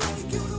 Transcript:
Give